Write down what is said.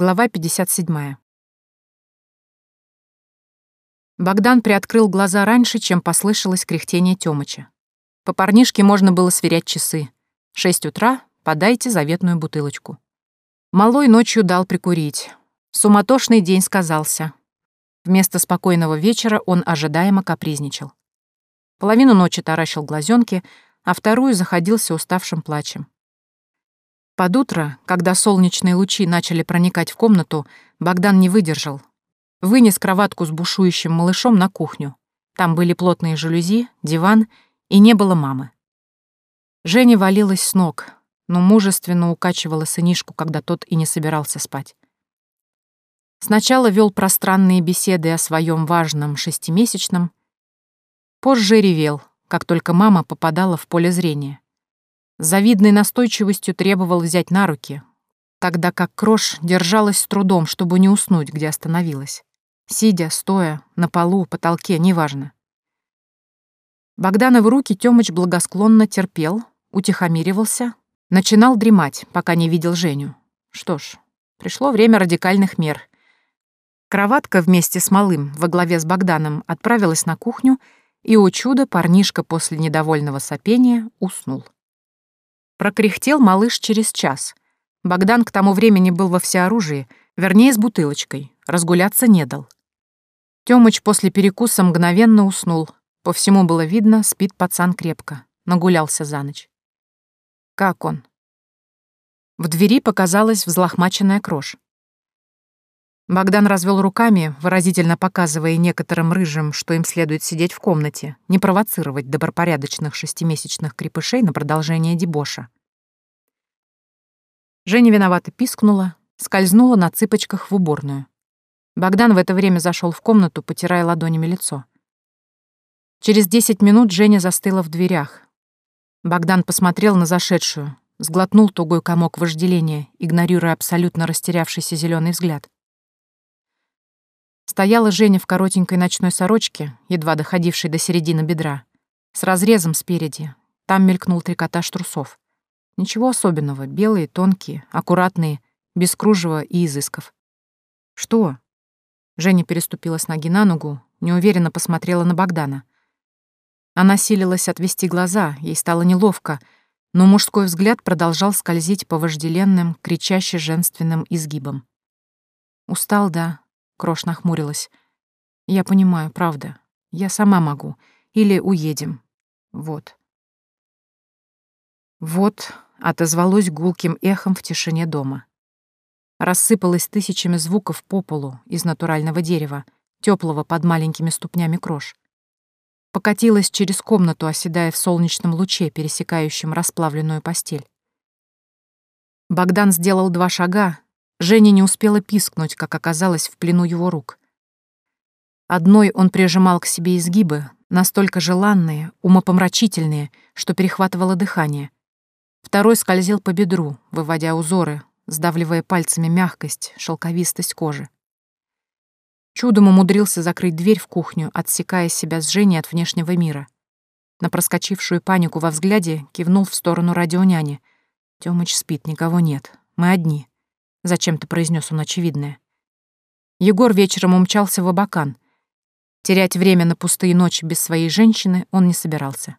Глава 57. Богдан приоткрыл глаза раньше, чем послышалось кряхтение Тёмыча. По парнишке можно было сверять часы. Шесть утра, подайте заветную бутылочку. Малой ночью дал прикурить. Суматошный день сказался. Вместо спокойного вечера он ожидаемо капризничал. Половину ночи таращил глазенки, а вторую заходился уставшим плачем. Под утро, когда солнечные лучи начали проникать в комнату, Богдан не выдержал. Вынес кроватку с бушующим малышом на кухню. Там были плотные жалюзи, диван, и не было мамы. Женя валилась с ног, но мужественно укачивала сынишку, когда тот и не собирался спать. Сначала вел пространные беседы о своем важном шестимесячном, позже ревел, как только мама попадала в поле зрения завидной настойчивостью требовал взять на руки, тогда как Крош держалась с трудом, чтобы не уснуть, где остановилась. Сидя, стоя, на полу, потолке, неважно. Богдана в руки Тёмыч благосклонно терпел, утихомиривался, начинал дремать, пока не видел Женю. Что ж, пришло время радикальных мер. Кроватка вместе с малым во главе с Богданом отправилась на кухню, и, о чудо, парнишка после недовольного сопения уснул. Прокряхтел малыш через час. Богдан к тому времени был во всеоружии, вернее, с бутылочкой. Разгуляться не дал. Тёмыч после перекуса мгновенно уснул. По всему было видно, спит пацан крепко. Нагулялся за ночь. Как он? В двери показалась взлохмаченная крош. Богдан развел руками, выразительно показывая некоторым рыжим, что им следует сидеть в комнате, не провоцировать добропорядочных шестимесячных крепышей на продолжение дебоша. Женя виновато пискнула, скользнула на цыпочках в уборную. Богдан в это время зашел в комнату, потирая ладонями лицо. Через десять минут Женя застыла в дверях. Богдан посмотрел на зашедшую, сглотнул тугой комок вожделения, игнорируя абсолютно растерявшийся зеленый взгляд. Стояла Женя в коротенькой ночной сорочке, едва доходившей до середины бедра, с разрезом спереди. Там мелькнул трикотаж трусов. Ничего особенного, белые, тонкие, аккуратные, без кружева и изысков. «Что?» Женя переступила с ноги на ногу, неуверенно посмотрела на Богдана. Она силилась отвести глаза, ей стало неловко, но мужской взгляд продолжал скользить по вожделенным, кричаще женственным изгибам. «Устал, да», Крош нахмурилась. «Я понимаю, правда. Я сама могу. Или уедем. Вот». «Вот», — отозвалось гулким эхом в тишине дома. Рассыпалось тысячами звуков по полу из натурального дерева, теплого под маленькими ступнями крош. Покатилась через комнату, оседая в солнечном луче, пересекающем расплавленную постель. Богдан сделал два шага, Женя не успела пискнуть, как оказалось в плену его рук. Одной он прижимал к себе изгибы, настолько желанные, умопомрачительные, что перехватывало дыхание. Второй скользил по бедру, выводя узоры, сдавливая пальцами мягкость, шелковистость кожи. Чудом умудрился закрыть дверь в кухню, отсекая себя с Женей от внешнего мира. На проскочившую панику во взгляде кивнул в сторону радионяни. «Тёмыч спит, никого нет. Мы одни». — зачем-то произнес он очевидное. Егор вечером умчался в Абакан. Терять время на пустые ночи без своей женщины он не собирался.